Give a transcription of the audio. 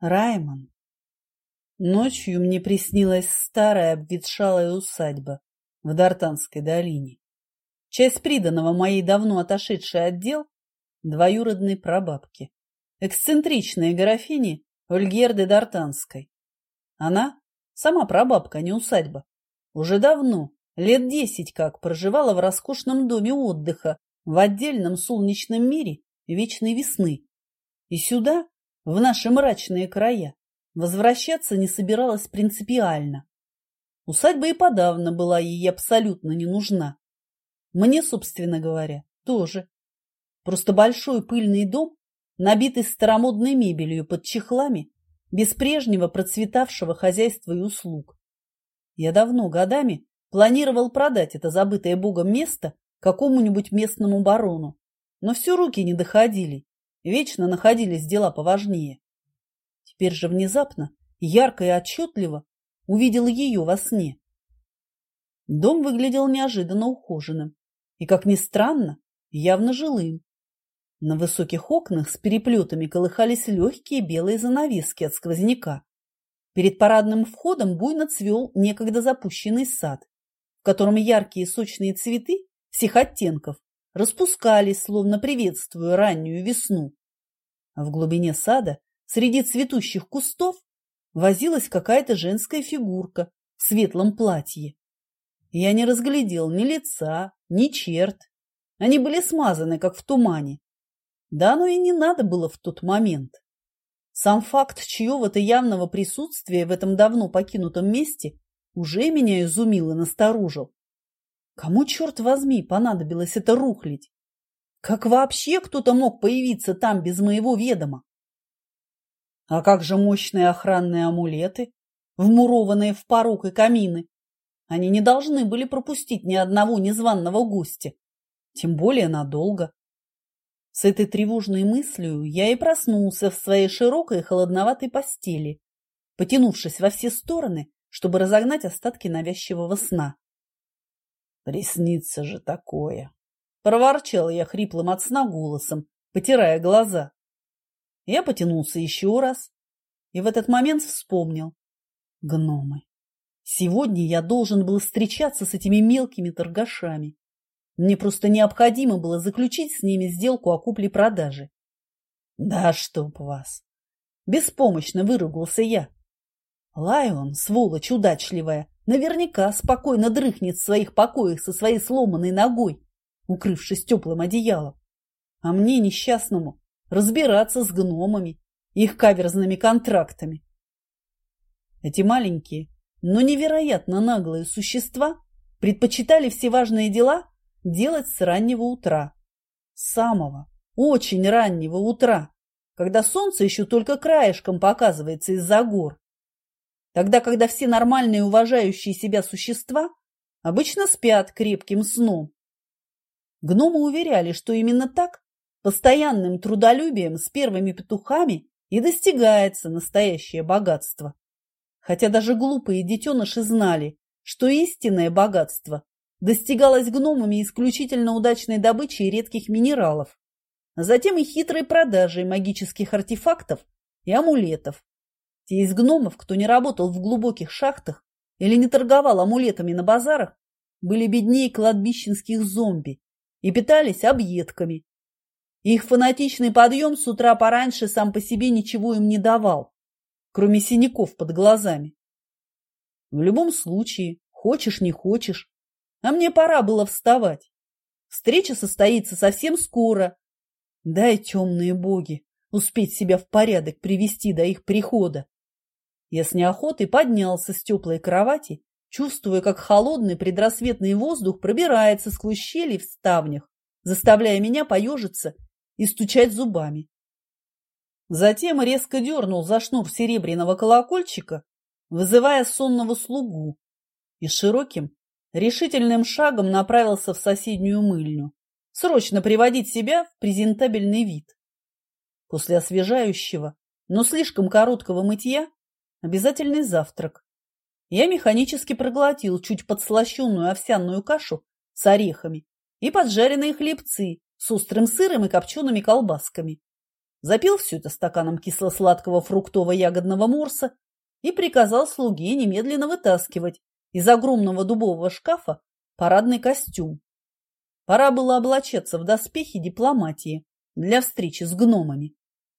Раймон. Ночью мне приснилась старая обветшалая усадьба в Дартанской долине. Часть приданного моей давно отошедшей отдел двоюродной прабабки, эксцентричной графини Ольгерды Дартанской. Она, сама прабабка, а не усадьба, уже давно, лет десять как, проживала в роскошном доме отдыха в отдельном солнечном мире вечной весны. И сюда в наши мрачные края возвращаться не собиралась принципиально. Усадьба и подавно была ей абсолютно не нужна. Мне, собственно говоря, тоже. Просто большой пыльный дом, набитый старомодной мебелью под чехлами, без прежнего процветавшего хозяйства и услуг. Я давно годами планировал продать это забытое богом место какому-нибудь местному барону, но все руки не доходили. Вечно находились дела поважнее. Теперь же внезапно, ярко и отчетливо увидел ее во сне. Дом выглядел неожиданно ухоженным и, как ни странно, явно жилым. На высоких окнах с переплетами колыхались легкие белые занавески от сквозняка. Перед парадным входом буйно цвел некогда запущенный сад, в котором яркие сочные цветы всех оттенков распускались, словно приветствуя раннюю весну. А в глубине сада, среди цветущих кустов, возилась какая-то женская фигурка в светлом платье. Я не разглядел ни лица, ни черт. Они были смазаны, как в тумане. Да оно и не надо было в тот момент. Сам факт чьего-то явного присутствия в этом давно покинутом месте уже меня изумил и насторожил. Кому, черт возьми, понадобилось это рухлить? Как вообще кто-то мог появиться там без моего ведома? А как же мощные охранные амулеты, вмурованные в порог и камины? Они не должны были пропустить ни одного незваного гостя, тем более надолго. С этой тревожной мыслью я и проснулся в своей широкой холодноватой постели, потянувшись во все стороны, чтобы разогнать остатки навязчивого сна. Приснится же такое. Проворчал я хриплым от сна голосом, потирая глаза. Я потянулся еще раз и в этот момент вспомнил. Гномы. Сегодня я должен был встречаться с этими мелкими торгашами. Мне просто необходимо было заключить с ними сделку о купле-продаже. Да чтоб вас! Беспомощно выругался я. Лайон, сволочь удачливая, наверняка спокойно дрыхнет в своих покоях со своей сломанной ногой, укрывшись теплым одеялом. А мне, несчастному, разбираться с гномами, их каверзными контрактами. Эти маленькие, но невероятно наглые существа предпочитали все важные дела делать с раннего утра. С самого, очень раннего утра, когда солнце еще только краешком показывается из-за гор. Тогда, когда все нормальные уважающие себя существа обычно спят крепким сном. Гномы уверяли, что именно так, постоянным трудолюбием с первыми петухами и достигается настоящее богатство. Хотя даже глупые детеныши знали, что истинное богатство достигалось гномами исключительно удачной добычей редких минералов, а затем и хитрой продажей магических артефактов и амулетов, те из гномов, кто не работал в глубоких шахтах или не торговал амулетами на базарах, были беднее кладбищенских зомби и питались объедками. Их фанатичный подъем с утра пораньше сам по себе ничего им не давал, кроме синяков под глазами. В любом случае, хочешь не хочешь, а мне пора было вставать. Встреча состоится совсем скоро. Дай, темные боги, успеть себя в порядок привести до их прихода. Я с неохотой поднялся с теплой кровати, чувствуя, как холодный предрассветный воздух пробирается сквозь щели в ставнях, заставляя меня поежиться и стучать зубами. Затем резко дернул за шнур серебряного колокольчика, вызывая сонного слугу, и широким, решительным шагом направился в соседнюю мыльню, срочно приводить себя в презентабельный вид. После освежающего, но слишком короткого мытья Обязательный завтрак. Я механически проглотил чуть подслащенную овсяную кашу с орехами и поджаренные хлебцы с острым сыром и копчеными колбасками. запил все это стаканом кисло-сладкого фруктово-ягодного морса и приказал слуге немедленно вытаскивать из огромного дубового шкафа парадный костюм. Пора было облачаться в доспехи дипломатии для встречи с гномами.